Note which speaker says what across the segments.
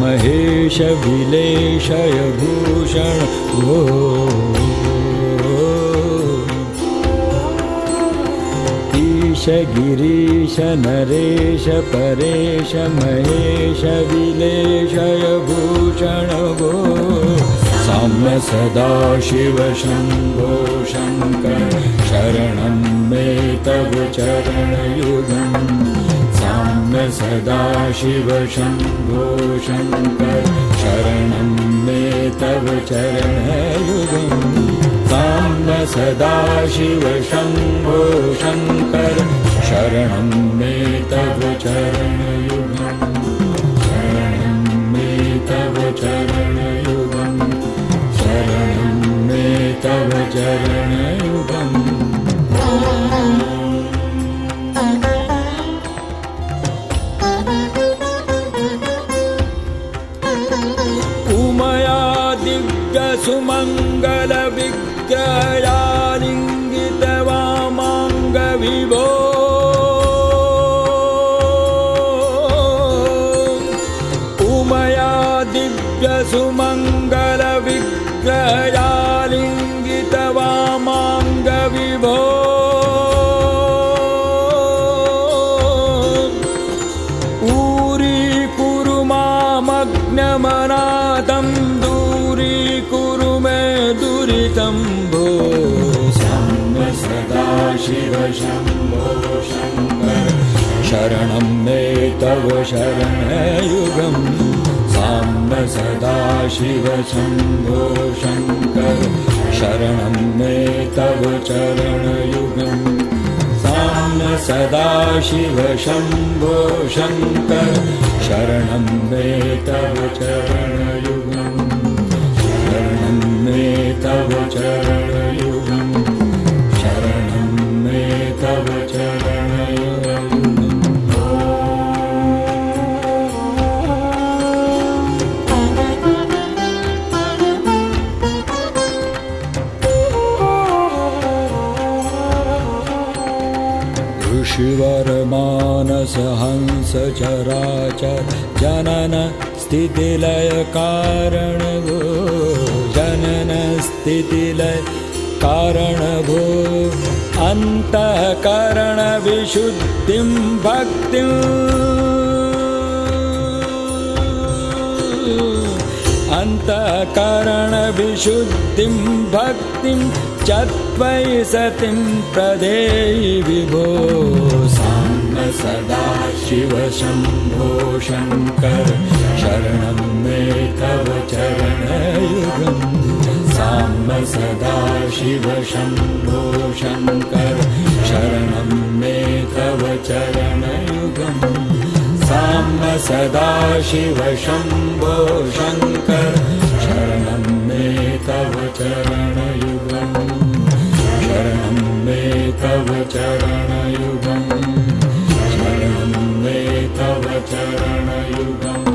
Speaker 1: महेश विलेशय भूषण ईश गिरीश नरेश परेश महेश विलेशय भूषण भो साम्य सदा शिव शम्भो शङ्कर। शरणं मे तव चरणयुगम् साम्य सदा शिव शम्भो शङ्कर शरणं मे तव चरणयुगम् साम्य सदा शिव शम्भो शङ्कर शरणं मे तव चरणयुगम् शरणं मे तव चरणयुगम् शरणं मे तव चरणयुगम् दिव्यसुमङ्गलविग्रयालिङ्गित वामाङ्गविभो उमया दिव्यसुमङ्गलविग्रयालिङ्गित शरणं मे तव शरणयुगम् साम्य सदा शिव शम्भो शङ्कर। शरणं मे तव चरणयुगम् साम्य सदा शिव शम्भो शङ्कर। शरणं मे तव चरणयुगम् शरणं मे तव चरणयुगम् स्थितिलय कारण भो जनन स्थितिलय कारण भो अन्तःकरण विशुद्धिं भक्तिम् अन्तःकरणविशुद्धिं भक्तिं च त्वयि सतिं प्रदेयि विभो। साम्य सदा शिव शम्भो शङ्कर शरणं मे तव चरणयुगम् साम्य सदा शिव शम्भो शङ्कर शरणं मे तव चरणयुगम् साम्य सदा शिव शम्भो शङ्कर शरणं मे तव चरणयुगम् शरणं मे तव चरणयुगम् शरणं मे तव चरणयुगम्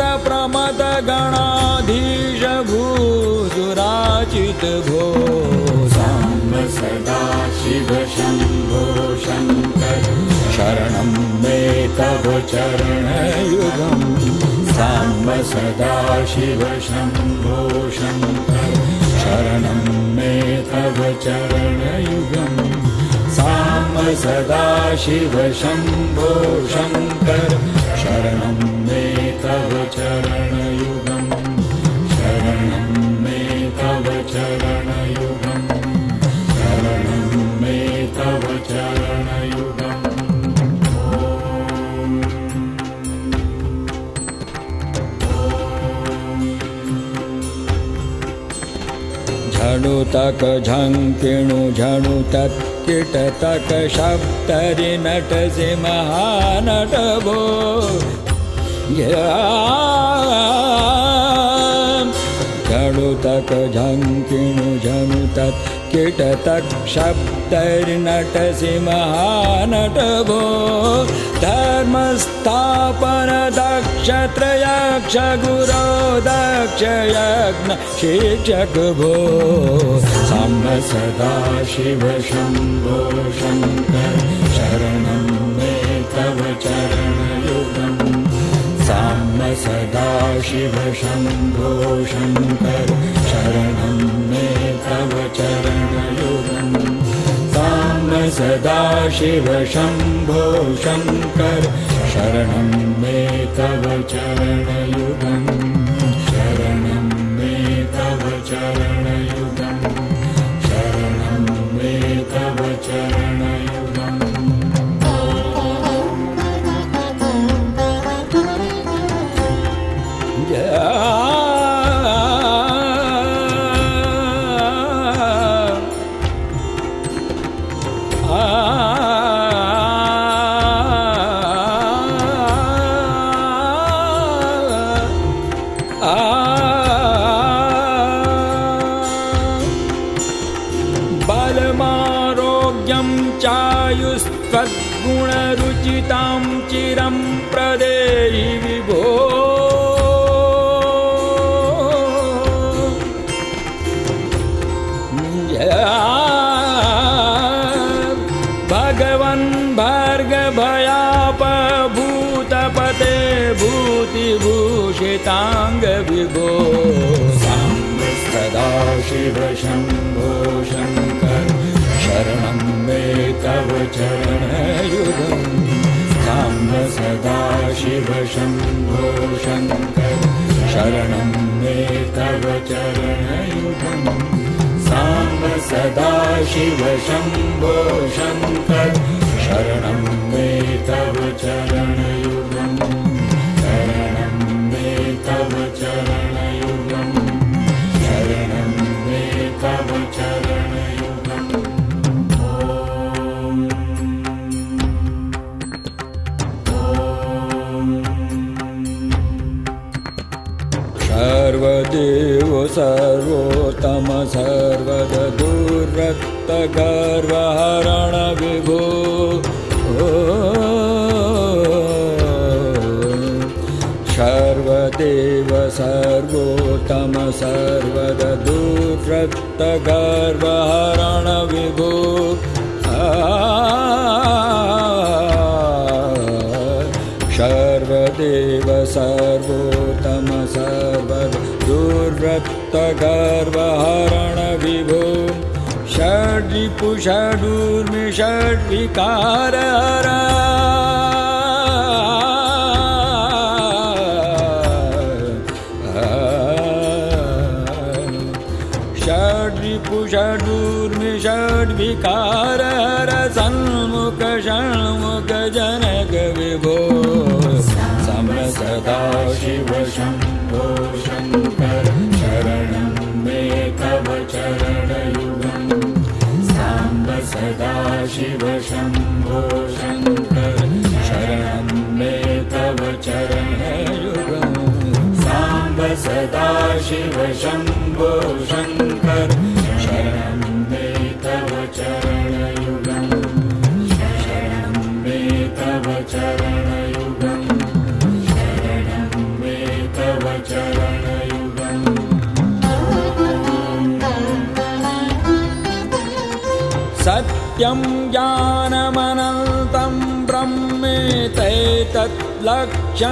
Speaker 1: निवास प्रमद गणाधीश भूसुराचित भो साम्य सदा शिव शम्भो शङ्कर। शरणं मे तव चरणयुगम्। साम्य सदा शिव शम्भो शङ्कर। शरणं मे तव चरणयुगम्। साम्य सदा शिव शम्भो शङ्कर तव चरणयुगम्। शरणं मे तव चरणयुगम्। शरणं झडु तक झङ्किणु झडु तत् कीट तक शब्दरि नटसि महानटभो। झणुतक झङ्किणु झणु तत् किटतक्षब्दैर्नटसि महानटभो। धर्मस्थापन दक्षत्रयक्ष गुरो दक्षयज्ञ शिक्षक भो। साम्ब सदा शिव शम्भो शङ्कर शरणं मे तव चरणयुगम् सदा शिव शम्भो शङ्कर शरणं मे तव चरणयुगम् साम्ब सदा शिव शम्भो शङ्कर शरणं मे तव चरणयुगम् शरणं मे तव चरणयुगम् शिव शम्भो शङ्कर शरणं मे तव चरणयुगम् साम्ब सदा शिव शम्भो शङ्कर शरणं मे तव चरणयुगम् साम्ब सदा शिव शम्भो शङ्कर शरणं मे तव चरणयुगम् शरणं मे तव चरणयुगम् सर्वदेव सर्वोत्तम सर्वद दुर्रक्तगर्वहरण विभो। सर्वदेव सर्वोत्तम सर्वद विभो। सर्वदेव दुर्रक्तगर्वहरण विभो षड्रिपुषडूर्मि षड्विकार सन्मुख षण्मुख जनक विभो। सम सदा शिव शम्भो शङ्कर शरणं मे तव चरणयुगम् साम्ब सदा शिव शम्भो शङ्कर शरणं मे तव चरणयुगम् साम्ब सदा शिव शम्भो शङ्कर सत्यं ज्ञानमनन्तं ब्रह्मेतैतत् लक्षणलक्षितवो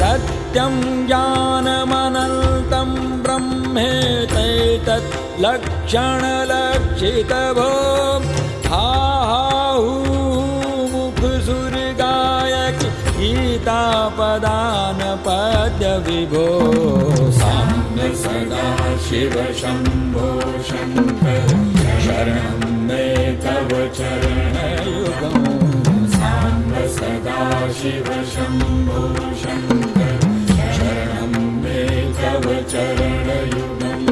Speaker 1: सत्यं ज्ञानमनन्तं ब्रह्मेतैतत् लक्षणलक्षितभो पदानपदविभो साम्य सदा शिव शम्भो शङ्कर शरणं मे तव चरणयुगम्। साम्य सदा शिव शम्भो शङ्कर शरणं मे तव चरणयुगम्।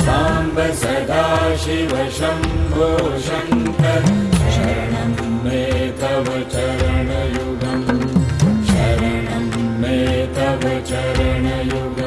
Speaker 1: साम्ब सदा शिव शम्भो शङ्कर शरणं मे तव चरण चरणयुग